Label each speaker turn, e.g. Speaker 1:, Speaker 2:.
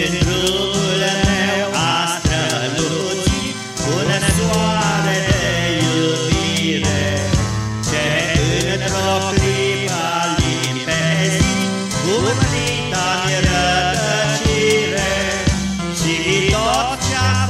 Speaker 1: Gândul meu a strălucit Un soare de iubire Ce într-o clipă limpezi Curtita de rătăcire Și tot ce